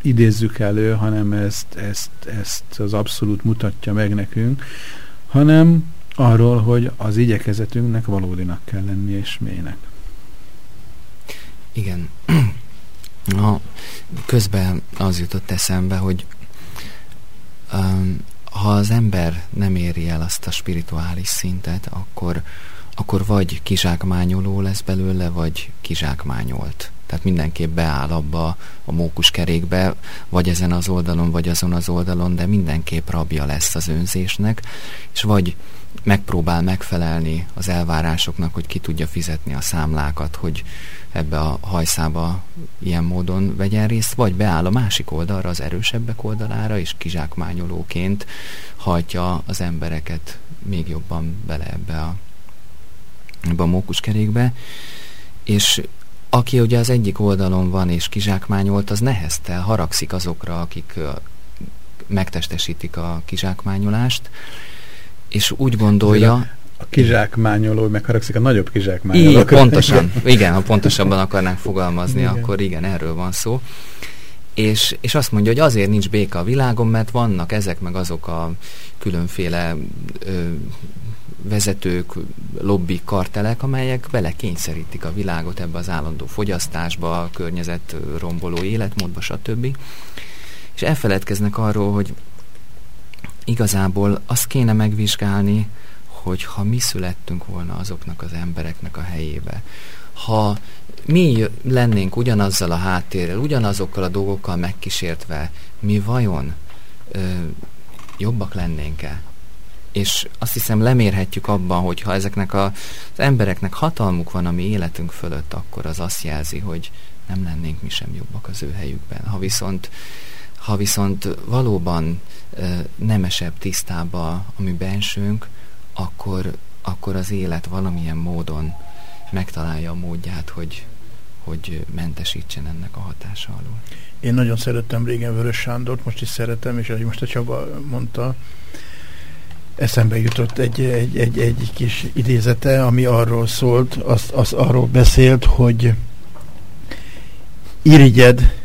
idézzük elő, hanem ezt, ezt, ezt az abszolút mutatja meg nekünk, hanem arról, hogy az igyekezetünknek valódinak kell lenni és mélynek. Igen. (clears throat) A, közben az jutott eszembe, hogy um, ha az ember nem éri el azt a spirituális szintet, akkor, akkor vagy kizsákmányoló lesz belőle, vagy kizsákmányolt. Tehát mindenképp beáll abba a mókuskerékbe, vagy ezen az oldalon, vagy azon az oldalon, de mindenképp rabja lesz az önzésnek, és vagy megpróbál megfelelni az elvárásoknak, hogy ki tudja fizetni a számlákat, hogy ebbe a hajszába ilyen módon vegyen részt, vagy beáll a másik oldalra, az erősebbek oldalára, és kizsákmányolóként hajtja az embereket még jobban bele ebbe a, ebbe a mókuskerékbe, és aki ugye az egyik oldalon van és kizsákmányolt, az neheztel haragszik azokra, akik megtestesítik a kizsákmányolást, és úgy gondolja... A kizsákmányoló megharagszik a nagyobb kizsákmányoló. Igen, pontosan. Igen, ha pontosabban akarnánk fogalmazni, igen. akkor igen, erről van szó. És, és azt mondja, hogy azért nincs béka a világon, mert vannak ezek meg azok a különféle ö, vezetők, lobby kartelek, amelyek bele kényszerítik a világot ebbe az állandó fogyasztásba, a környezet romboló életmódba, stb. És elfeledkeznek arról, hogy igazából azt kéne megvizsgálni, hogy ha mi születtünk volna azoknak az embereknek a helyébe, ha mi lennénk ugyanazzal a háttérrel, ugyanazokkal a dolgokkal megkísértve, mi vajon ö, jobbak lennénk-e? És azt hiszem lemérhetjük abban, hogy ha ezeknek a, az embereknek hatalmuk van a mi életünk fölött, akkor az azt jelzi, hogy nem lennénk mi sem jobbak az ő helyükben. Ha viszont ha viszont valóban nemesebb, tisztába a mi bensőnk, akkor, akkor az élet valamilyen módon megtalálja a módját, hogy, hogy mentesítsen ennek a hatása alól. Én nagyon szerettem régen Vörös Sándort, most is szeretem, és ahogy most a Csaba mondta, eszembe jutott egy, egy, egy, egy kis idézete, ami arról szólt, az, az arról beszélt, hogy irigyed,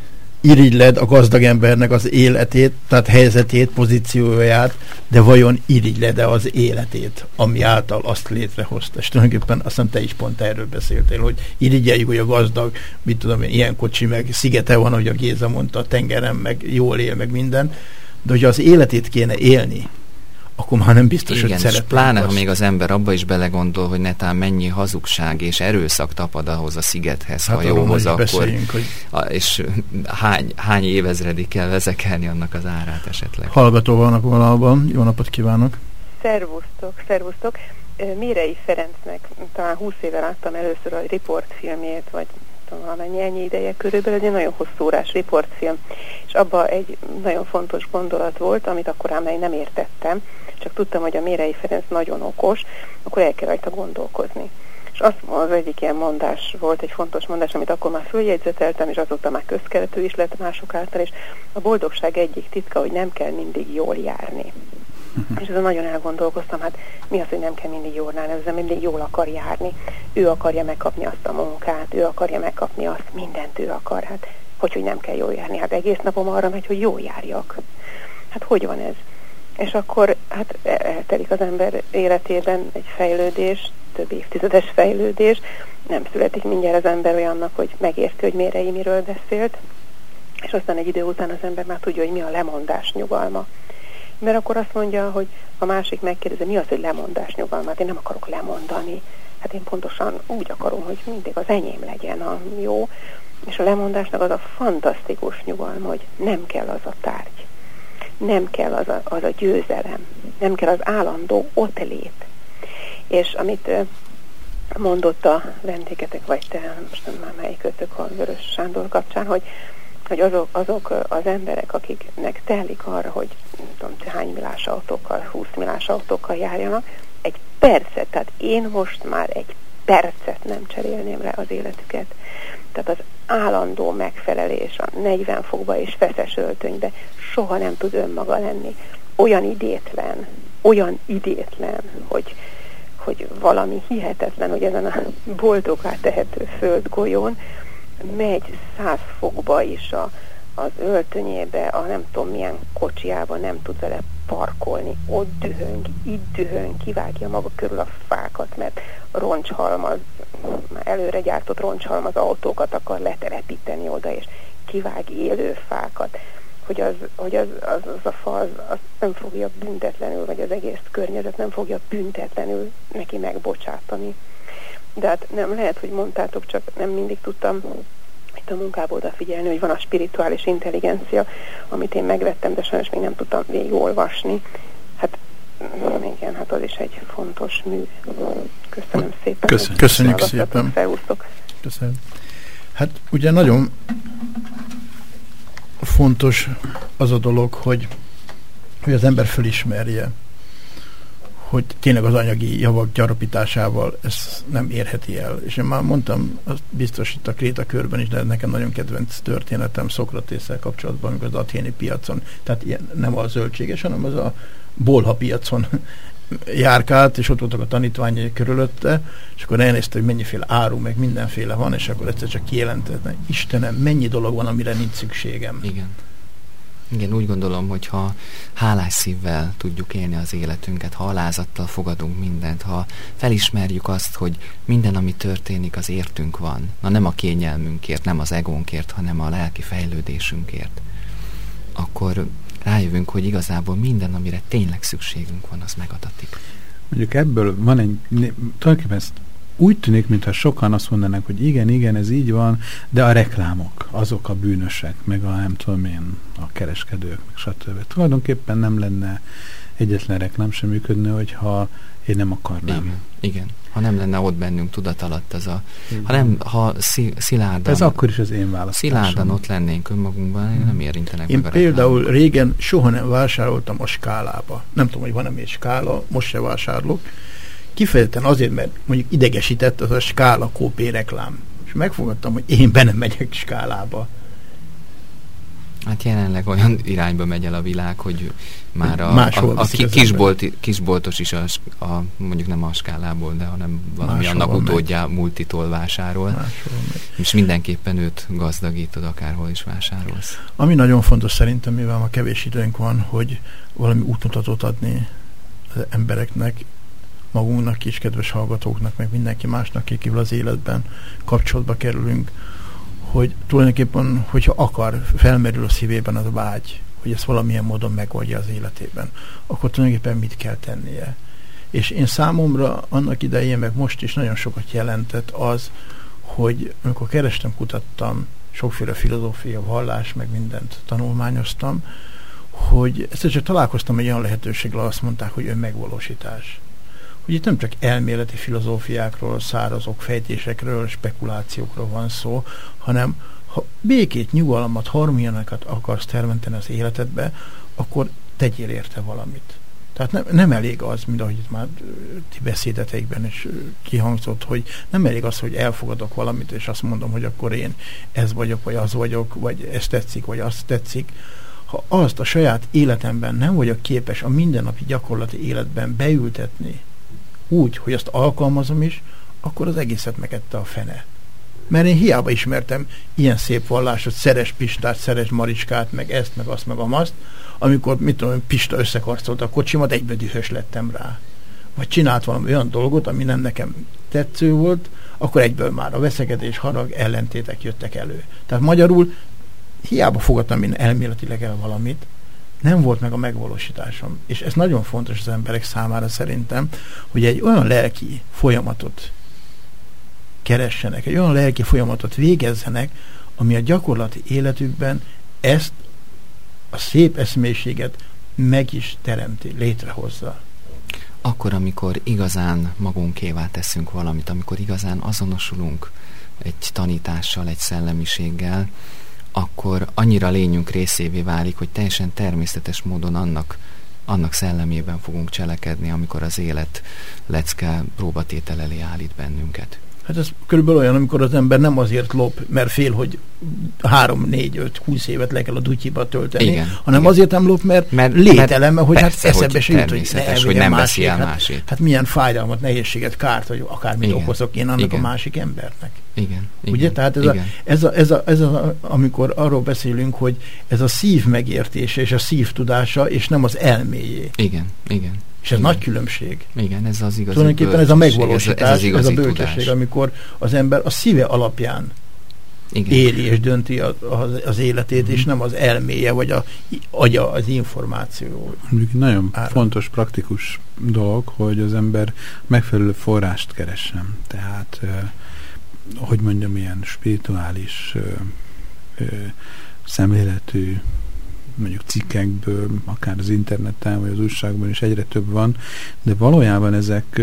irigyled a gazdag embernek az életét, tehát helyzetét, pozícióját, de vajon irigyled-e az életét, ami által azt létrehozta. És tulajdonképpen azt hiszem te is pont erről beszéltél, hogy irigyeljük, hogy a gazdag, mit tudom én, ilyen kocsi, meg szigete van, hogy a Géza mondta, a tengeren, meg jól él, meg minden, de hogy az életét kéne élni, akkor már nem biztos, Igen, hogy szeretnénk pláne, azt. ha még az ember abba is belegondol, hogy netán mennyi hazugság és erőszak tapad ahhoz a szigethez, Hát hajóhoz, akkor, hogy a, és hány, hány évezredik kell vezekelni annak az árát esetleg. hallgató vannak valahol. Jó napot kívánok! Szervusztok, szervusztok. Ö, Mérei Ferencnek talán 20 éve láttam először a riportfilmjét, vagy tudom, valamennyi ennyi ideje körülbelül, egy nagyon hosszú órás riportfilm, és abban egy nagyon fontos gondolat volt, amit akkor ám nem értettem, csak tudtam, hogy a Mérei Ferenc nagyon okos, akkor el kell rajta gondolkozni. És az, az egyik ilyen mondás volt, egy fontos mondás, amit akkor már följegyzeteltem, és azóta már közkeretű is lett mások által, és a boldogság egyik titka, hogy nem kell mindig jól járni. (laughs) És ezen nagyon elgondolkoztam, hát mi az, hogy nem kell mindig jól ez mindig jól akar járni. Ő akarja megkapni azt a munkát, ő akarja megkapni azt, mindent ő akar. Hát hogy, hogy nem kell jól járni? Hát egész napom arra megy, hogy jól járjak. Hát hogy van ez? És akkor hát el- eltelik az ember életében egy fejlődés, több évtizedes fejlődés, nem születik mindjárt az ember olyannak, hogy megérti, hogy Mérei miről beszélt, és aztán egy idő után az ember már tudja, hogy mi a lemondás nyugalma. Mert akkor azt mondja, hogy a másik megkérdezi, mi az, hogy lemondás nyugalma? Hát én nem akarok lemondani. Hát én pontosan úgy akarom, hogy mindig az enyém legyen a jó. És a lemondásnak az a fantasztikus nyugalma, hogy nem kell az a tárgy. Nem kell az a, az a győzelem. Nem kell az állandó ott lét. És amit mondott a vendégetek, vagy te, most nem már melyikötök a Vörös Sándor kapcsán, hogy hogy azok, azok az emberek, akiknek telik arra, hogy nem tudom, hány millás autókkal, 20 millás autókkal járjanak, egy percet, tehát én most már egy percet nem cserélném le az életüket. Tehát az állandó megfelelés a 40 fokba és feszes öltönybe soha nem tud önmaga lenni. Olyan idétlen, olyan idétlen, hogy, hogy valami hihetetlen, hogy ezen a boldogá tehető földgolyón megy száz fokba is a, az öltönyébe, a nem tudom milyen kocsiába nem tud vele parkolni, ott dühöng, itt dühöng, kivágja maga körül a fákat, mert roncshalmaz, már előre gyártott roncshalmaz autókat akar letelepíteni oda, és kivág élő fákat, hogy az, hogy az, az, az a fa az, az nem fogja büntetlenül, vagy az egész környezet nem fogja büntetlenül neki megbocsátani. De hát nem lehet, hogy mondtátok, csak nem mindig tudtam itt a munkába odafigyelni, hogy van a spirituális intelligencia, amit én megvettem, de sajnos még nem tudtam végigolvasni. Hát mm, igen, hát az is egy fontos mű. Köszönöm szépen. Köszönjük. Köszönjük szépen. Felúsztok. Köszönöm. Hát ugye nagyon fontos az a dolog, hogy, hogy az ember fölismerje, hogy tényleg az anyagi javak gyarapításával ezt nem érheti el. És én már mondtam, azt biztos itt a Kréta körben is, de nekem nagyon kedvenc történetem Szokratésszel kapcsolatban, amikor az athéni piacon, tehát ilyen, nem a zöldséges, hanem az a bolha piacon (laughs) járkált, és ott voltak a tanítványai körülötte, és akkor elnézte, hogy mennyiféle áru, meg mindenféle van, és akkor egyszer csak kijelentette, Istenem, mennyi dolog van, amire nincs szükségem. Igen. Igen, úgy gondolom, hogy ha hálás szívvel tudjuk élni az életünket, ha alázattal fogadunk mindent, ha felismerjük azt, hogy minden, ami történik, az értünk van. Na nem a kényelmünkért, nem az egónkért, hanem a lelki fejlődésünkért. Akkor rájövünk, hogy igazából minden, amire tényleg szükségünk van, az megadatik. Mondjuk ebből van egy, tulajdonképpen ezt úgy tűnik, mintha sokan azt mondanak, hogy igen, igen, ez így van, de a reklámok, azok a bűnösek, meg a nem tudom én, a kereskedők, meg stb. Tulajdonképpen nem lenne egyetlen reklám sem működne, hogyha én nem akarnám. Igen, igen. Ha nem lenne ott bennünk tudat alatt az a... Igen. Ha nem, ha szí, szilárdan, Ez akkor is az én választásom. szilárdan ott lennénk önmagunkban, nem érintenek Én meg a például reklámok. régen soha nem vásároltam a skálába. Nem tudom, hogy van-e még skála, most se vásárolok. Kifejezetten azért, mert mondjuk idegesített az a skála kópé reklám. És megfogadtam, hogy én be nem megyek skálába. Hát jelenleg olyan irányba megy el a világ, hogy már a, Máshol a, a ki, kisbolt, kisboltos is a, a, mondjuk nem a skálából, de hanem valami Máshol annak megy. utódja multitól vásárol. Máshol megy. És mindenképpen őt gazdagítod, akárhol is vásárolsz. Ami nagyon fontos szerintem, mivel ma kevés időnk van, hogy valami útmutatót adni az embereknek, magunknak is, kedves hallgatóknak, meg mindenki másnak, akivel az életben kapcsolatba kerülünk, hogy tulajdonképpen, hogyha akar, felmerül a szívében az a vágy, hogy ezt valamilyen módon megoldja az életében, akkor tulajdonképpen mit kell tennie. És én számomra annak idején, meg most is nagyon sokat jelentett az, hogy amikor kerestem, kutattam, sokféle filozófia, vallás, meg mindent tanulmányoztam, hogy egyszer csak találkoztam egy olyan lehetőséggel, azt mondták, hogy önmegvalósítás. Hogy itt nem csak elméleti filozófiákról, szárazok, fejtésekről, spekulációkról van szó, hanem ha békét, nyugalmat, harmóniákat akarsz teremteni az életedbe, akkor tegyél érte valamit. Tehát nem, nem elég az, mint ahogy itt már ti beszédeteikben is kihangzott, hogy nem elég az, hogy elfogadok valamit, és azt mondom, hogy akkor én ez vagyok, vagy az vagyok, vagy ez tetszik, vagy azt tetszik. Ha azt a saját életemben nem vagyok képes a mindennapi gyakorlati életben beültetni úgy, hogy azt alkalmazom is, akkor az egészet megette a fene. Mert én hiába ismertem ilyen szép vallásot, szeres Pistát, szeres Maricskát, meg ezt, meg azt, meg amazt, amikor, mit tudom, Pista összekarcolta a kocsimat, egybe dühös lettem rá. Vagy csinált valami olyan dolgot, ami nem nekem tetsző volt, akkor egyből már a veszekedés, harag, ellentétek jöttek elő. Tehát magyarul hiába fogadtam én elméletileg el valamit, nem volt meg a megvalósításom. És ez nagyon fontos az emberek számára szerintem, hogy egy olyan lelki folyamatot keressenek, egy olyan lelki folyamatot végezzenek, ami a gyakorlati életükben ezt a szép eszmélységet meg is teremti, létrehozza. Akkor, amikor igazán magunkévá teszünk valamit, amikor igazán azonosulunk egy tanítással, egy szellemiséggel, akkor annyira lényünk részévé válik, hogy teljesen természetes módon annak, annak szellemében fogunk cselekedni, amikor az élet lecke próbatétel elé állít bennünket. Hát ez körülbelül olyan, amikor az ember nem azért lop, mert fél, hogy három, négy, öt, húsz évet le kell a dutyiba tölteni, Igen, hanem igen. azért nem lop, mert, Mert- mert lételem, mert hogy persze, hát eszembe hogy se jut, hogy, ne hogy nem veszi el hát, másét. Hát milyen fájdalmat, nehézséget, kárt, vagy akármit Igen, okozok én annak igen. a másik embernek. Igen. igen Ugye? Tehát ez a, igen. ez, a, ez, a, ez a, amikor arról beszélünk, hogy ez a szív megértése és a szív tudása, és nem az elméjé. Igen, igen. És ez igen. nagy különbség. Igen, ez az igazi Tulajdonképpen ez a megvalósítás, ez, ez, az ez, igazi a bölcsesség, tudás. amikor az ember a szíve alapján Igen. éli és dönti az, az, az életét, Mhm. és nem az elméje, vagy a agya az információ. Mondjuk egy nagyon Ára. fontos, praktikus dolog, hogy az ember megfelelő forrást keressen. Tehát, ö, hogy mondjam, ilyen spirituális ö, ö, szemléletű mondjuk cikkekből, akár az interneten, vagy az újságban is egyre több van, de valójában ezek,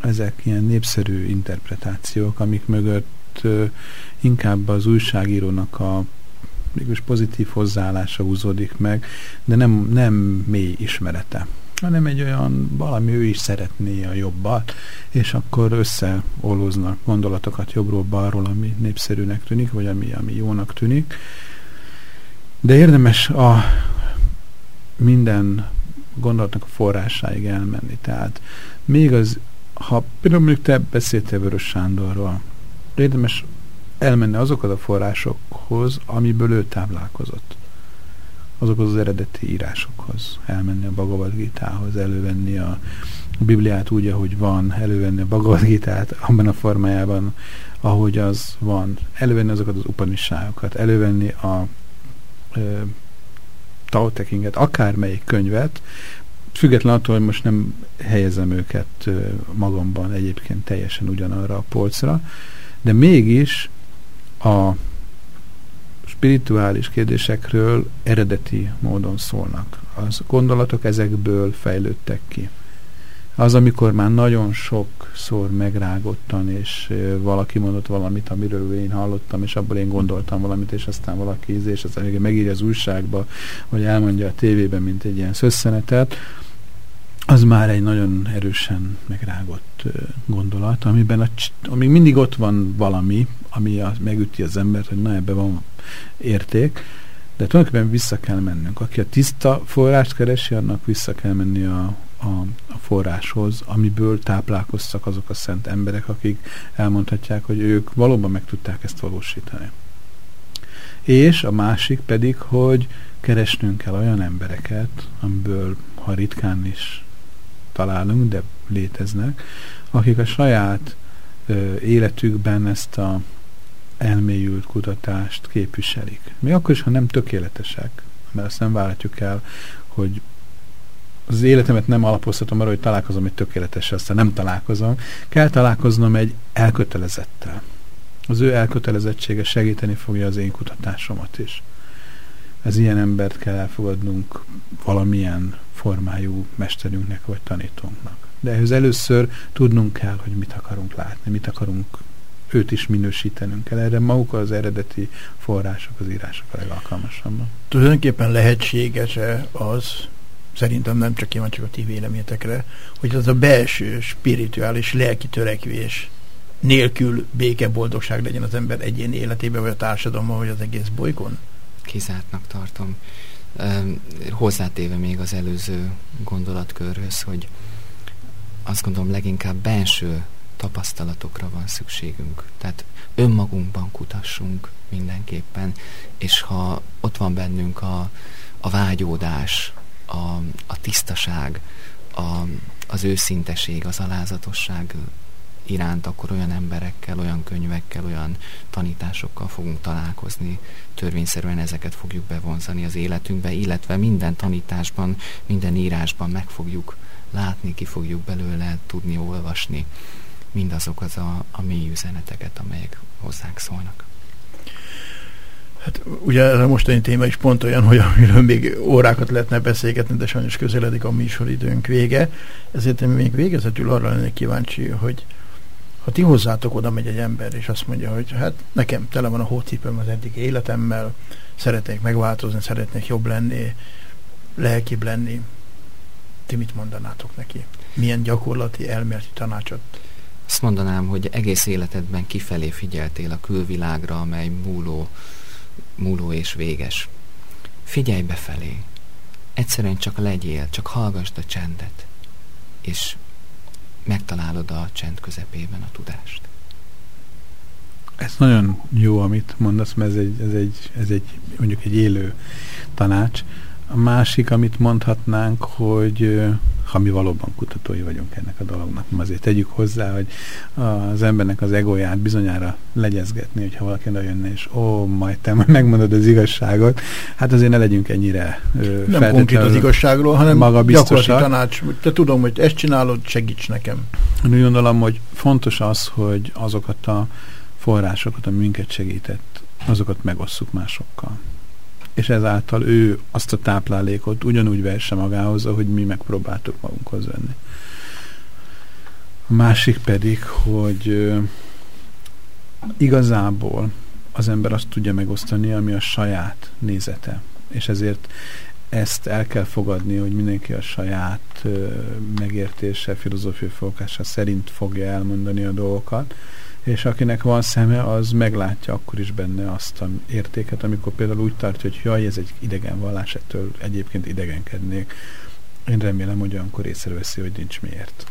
ezek ilyen népszerű interpretációk, amik mögött inkább az újságírónak a mégis pozitív hozzáállása húzódik meg, de nem, nem mély ismerete, hanem egy olyan, valami ő is szeretné a jobbat, és akkor összeolóznak gondolatokat jobbról-balról, ami népszerűnek tűnik, vagy ami, ami jónak tűnik. De érdemes a minden gondolatnak a forrásáig elmenni. Tehát még az, ha például mondjuk te beszéltél Vörös Sándorról, érdemes elmenni azokhoz a forrásokhoz, amiből ő táplálkozott. Azokhoz az eredeti írásokhoz. Elmenni a Bhagavad Gita-hoz, elővenni a Bibliát úgy, ahogy van, elővenni a Bhagavad Gita-t abban a formájában, ahogy az van. Elővenni azokat az upanisságokat, elővenni a ö, Tao Te Chinget, akármelyik könyvet, független attól, hogy most nem helyezem őket magamban egyébként teljesen ugyanarra a polcra, de mégis a spirituális kérdésekről eredeti módon szólnak. Az gondolatok ezekből fejlődtek ki. Az, amikor már nagyon sokszor megrágottan, és valaki mondott valamit, amiről én hallottam, és abból én gondoltam valamit, és aztán valaki íz, és aztán megírja az újságba, vagy elmondja a tévében, mint egy ilyen szösszenetet, az már egy nagyon erősen megrágott gondolat, amiben a, amíg mindig ott van valami, ami a, megüti az embert, hogy na ebben van érték, de tulajdonképpen vissza kell mennünk. Aki a tiszta forrást keresi, annak vissza kell menni a, a, a forráshoz, amiből táplálkoztak azok a szent emberek, akik elmondhatják, hogy ők valóban meg tudták ezt valósítani. És a másik pedig, hogy keresnünk kell olyan embereket, amiből, ha ritkán is találunk, de léteznek, akik a saját ö, életükben ezt a elmélyült kutatást képviselik. Mi akkor is, ha nem tökéletesek, mert azt nem várhatjuk el, hogy az életemet nem alapozhatom arra, hogy találkozom egy tökéletes, aztán nem találkozom. Kell találkoznom egy elkötelezettel. Az ő elkötelezettsége segíteni fogja az én kutatásomat is. Ez ilyen embert kell elfogadnunk valamilyen formájú mesterünknek vagy tanítónknak. De ehhez először tudnunk kell, hogy mit akarunk látni, mit akarunk őt is minősítenünk kell. Erre maguk az eredeti források, az írások a legalkalmasabban. Tulajdonképpen lehetséges-e az, szerintem nem csak én, csak a ti véleményetekre, hogy az a belső, spirituális, lelki törekvés nélkül béke, boldogság legyen az ember egyén életében, vagy a társadalomban, vagy az egész bolygón? Kizártnak tartom. hozzátéve még az előző gondolatkörhöz, hogy azt gondolom leginkább belső tapasztalatokra van szükségünk. Tehát önmagunkban kutassunk mindenképpen, és ha ott van bennünk a, a vágyódás, a, a tisztaság, a, az őszinteség, az alázatosság iránt, akkor olyan emberekkel, olyan könyvekkel, olyan tanításokkal fogunk találkozni, törvényszerűen ezeket fogjuk bevonzani az életünkbe, illetve minden tanításban, minden írásban meg fogjuk látni, ki fogjuk belőle tudni olvasni mindazok az a, a mély üzeneteket, amelyek hozzánk szólnak. Hát ugye ez a mostani téma is pont olyan, hogy amiről még órákat lehetne beszélgetni, de sajnos közeledik a műsoridőnk vége. Ezért én még végezetül arra lennék kíváncsi, hogy ha ti hozzátok oda megy egy ember, és azt mondja, hogy hát nekem tele van a hócipőm az eddig életemmel, szeretnék megváltozni, szeretnék jobb lenni, lelkibb lenni, ti mit mondanátok neki? Milyen gyakorlati, elméleti tanácsot azt mondanám, hogy egész életedben kifelé figyeltél a külvilágra, amely múló, múló és véges. Figyelj befelé. Egyszerűen csak legyél, csak hallgassd a csendet, és megtalálod a csend közepében a tudást. Ez nagyon jó, amit mondasz, mert ez egy, ez egy, ez egy mondjuk egy élő tanács. A másik, amit mondhatnánk, hogy ha mi valóban kutatói vagyunk ennek a dolognak. Azért tegyük hozzá, hogy az embernek az egóját bizonyára legyezgetni, hogyha valaki oda jönne, és ó, majd te megmondod az igazságot, hát azért ne legyünk ennyire Nem konkrét az igazságról, hanem maga gyakorlati tanács. Te tudom, hogy ezt csinálod, segíts nekem. Úgy gondolom, hogy fontos az, hogy azokat a forrásokat, ami minket segített, azokat megosszuk másokkal és ezáltal ő azt a táplálékot ugyanúgy vesse magához, ahogy mi megpróbáltuk magunkhoz venni. A másik pedig, hogy igazából az ember azt tudja megosztani, ami a saját nézete. És ezért ezt el kell fogadni, hogy mindenki a saját megértése, filozófiai fogása szerint fogja elmondani a dolgokat, és akinek van szeme, az meglátja akkor is benne azt a értéket, amikor például úgy tartja, hogy jaj, ez egy idegen vallás, ettől egyébként idegenkednék. Én remélem, hogy olyankor észreveszi, hogy nincs miért.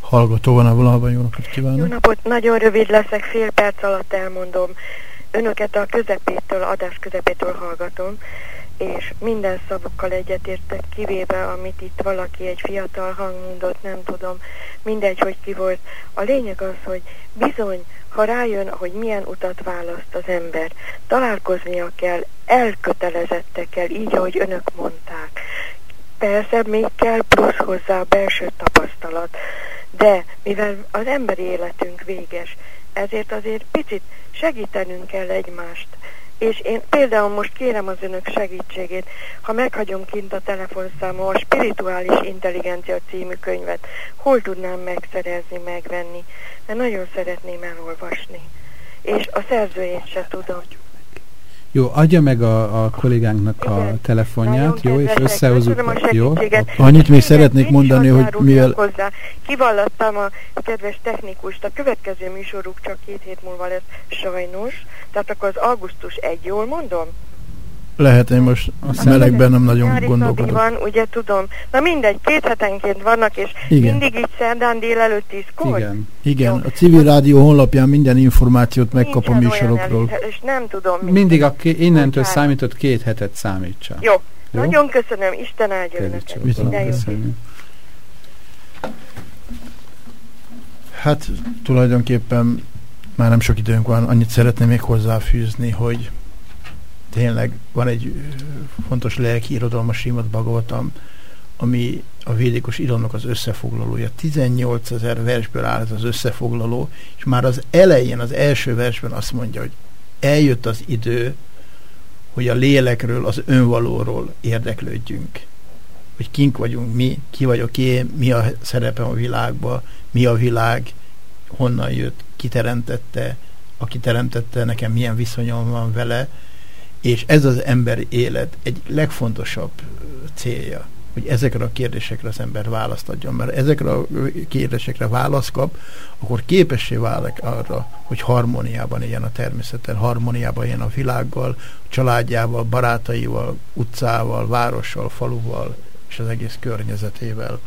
Hallgató van a vonalban, jó napot kívánok! Jó napot, nagyon rövid leszek, fél perc alatt elmondom. Önöket a közepétől, adás közepétől hallgatom és minden szavukkal egyetértek, kivéve amit itt valaki, egy fiatal hang mondott, nem tudom, mindegy, hogy ki volt. A lényeg az, hogy bizony, ha rájön, hogy milyen utat választ az ember, találkoznia kell elkötelezettekkel, így, ahogy önök mondták. Persze még kell plusz hozzá a belső tapasztalat, de mivel az emberi életünk véges, ezért azért picit segítenünk kell egymást és én például most kérem az önök segítségét, ha meghagyom kint a telefonszámom a Spirituális Intelligencia című könyvet, hol tudnám megszerezni, megvenni, mert nagyon szeretném elolvasni. És a szerzőjét se tudom. Jó, adja meg a, a kollégánknak a Igen. telefonját, jó, és a Jó? Annyit még szeretnék mondani, hogy mivel Hozzá. Kivallattam a kedves technikust, a következő műsoruk csak két hét múlva lesz sajnos, tehát akkor az augusztus 1, jól mondom? Lehet, én most Azt melegben nem nagyon Nyári gondolkodok. Van, ugye tudom. Na mindegy, két hetenként vannak, és Igen. mindig így szerdán délelőtt tízkor. Igen. Igen, Jó. a civil rádió honlapján minden információt megkap a műsorokról. elég, És nem tudom. mit. Mindig a ké, innentől Bocsánat. számított két hetet számítsa. Jó. Jó? Nagyon köszönöm, Isten áldja önöket. köszönjük. Hát tulajdonképpen már nem sok időnk van, annyit szeretném még hozzáfűzni, hogy tényleg van egy fontos lelki irodalma Srimad Bhagavatam, ami a védikus irodalomnak az összefoglalója. 18 ezer versből áll ez az összefoglaló, és már az elején, az első versben azt mondja, hogy eljött az idő, hogy a lélekről, az önvalóról érdeklődjünk. Hogy kink vagyunk mi, ki vagyok én, mi a szerepem a világban, mi a világ, honnan jött, ki teremtette, aki teremtette, nekem milyen viszonyom van vele, és ez az ember élet egy legfontosabb célja, hogy ezekre a kérdésekre az ember választ adjon, mert ezekre a kérdésekre választ kap, akkor képessé válik arra, hogy harmóniában éljen a természettel, harmóniában éljen a világgal, a családjával, barátaival, utcával, várossal, faluval és az egész környezetével.